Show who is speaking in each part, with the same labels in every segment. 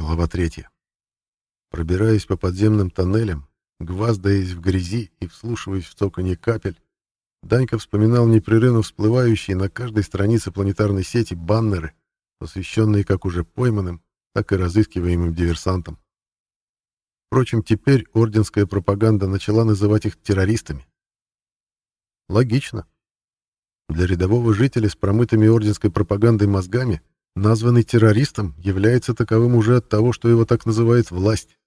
Speaker 1: Глава третья. Пробираясь по подземным тоннелям, гваздаясь в грязи и вслушиваясь в цоканье капель, Данька вспоминал непрерывно всплывающие на каждой странице планетарной сети баннеры, посвященные как уже пойманным, так и разыскиваемым диверсантам. Впрочем, теперь орденская пропаганда начала называть их террористами. Логично. Для рядового жителя с промытыми орденской пропагандой мозгами названный террористом является таковым уже от того, что его так называет власть.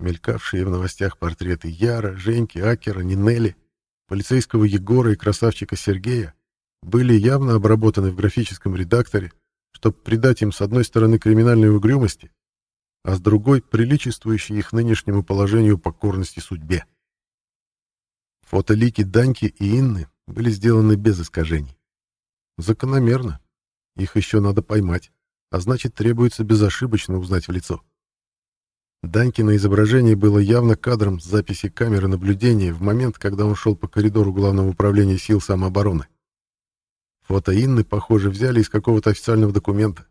Speaker 1: Мелькавшие в новостях портреты Яра, Женьки, Акера, Нинели, полицейского Егора и красавчика Сергея были явно обработаны в графическом редакторе, чтобы придать им с одной стороны криминальной угрюмости, а с другой — приличествующей их нынешнему положению покорности судьбе. Фотолики Даньки и Инны были сделаны без искажений. Закономерно. Их еще надо поймать, а значит, требуется безошибочно узнать в лицо. Даньки на изображении было явно кадром с записи камеры наблюдения в момент, когда он шел по коридору Главного управления сил самообороны. Фото Инны, похоже, взяли из какого-то официального документа.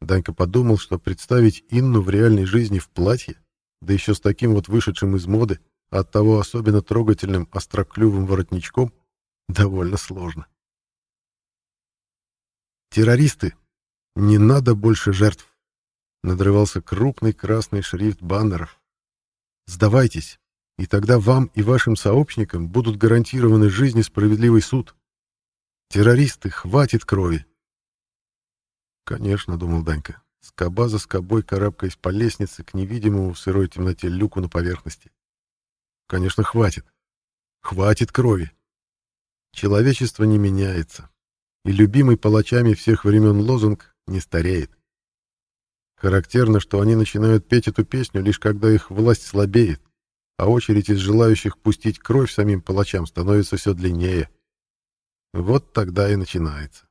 Speaker 1: Данька подумал, что представить Инну в реальной жизни в платье, да еще с таким вот вышедшим из моды, а оттого особенно трогательным остроклювым воротничком, довольно сложно. «Террористы! Не надо больше жертв!» Надрывался крупный красный шрифт баннеров. «Сдавайтесь, и тогда вам и вашим сообщникам будут гарантированы жизнь и справедливый суд. Террористы, хватит крови!» «Конечно», — думал Данька, скоба за скобой карабкаясь по лестнице к невидимому в сырой темноте люку на поверхности. «Конечно, хватит. Хватит крови. Человечество не меняется, и любимый палачами всех времен лозунг не стареет. Характерно, что они начинают петь эту песню лишь когда их власть слабеет, а очередь из желающих пустить кровь самим палачам становится все длиннее. Вот тогда и начинается.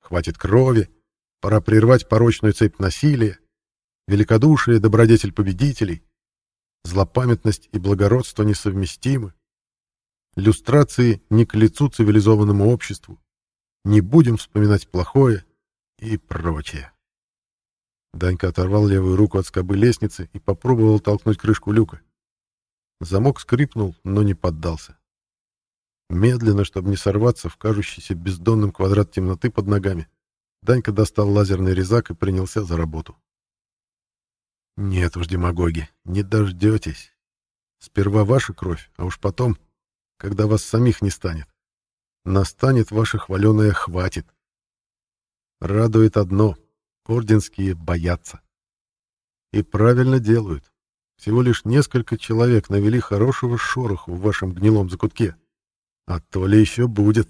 Speaker 1: Хватит крови, Пора прервать порочную цепь насилия, великодушие, добродетель победителей, злопамятность и благородство несовместимы, люстрации не к лицу цивилизованному обществу, не будем вспоминать плохое и прочее. Данька оторвал левую руку от скобы лестницы и попробовал толкнуть крышку люка. Замок скрипнул, но не поддался. Медленно, чтобы не сорваться в кажущийся бездонным квадрат темноты под ногами, Данька достал лазерный резак и принялся за работу. «Нет уж, демагоги, не дождетесь. Сперва ваша кровь, а уж потом, когда вас самих не станет. Настанет ваша хваленая «хватит». Радует одно — орденские боятся. И правильно делают. Всего лишь несколько человек навели хорошего шороху в вашем гнилом закутке. А то ли еще будет.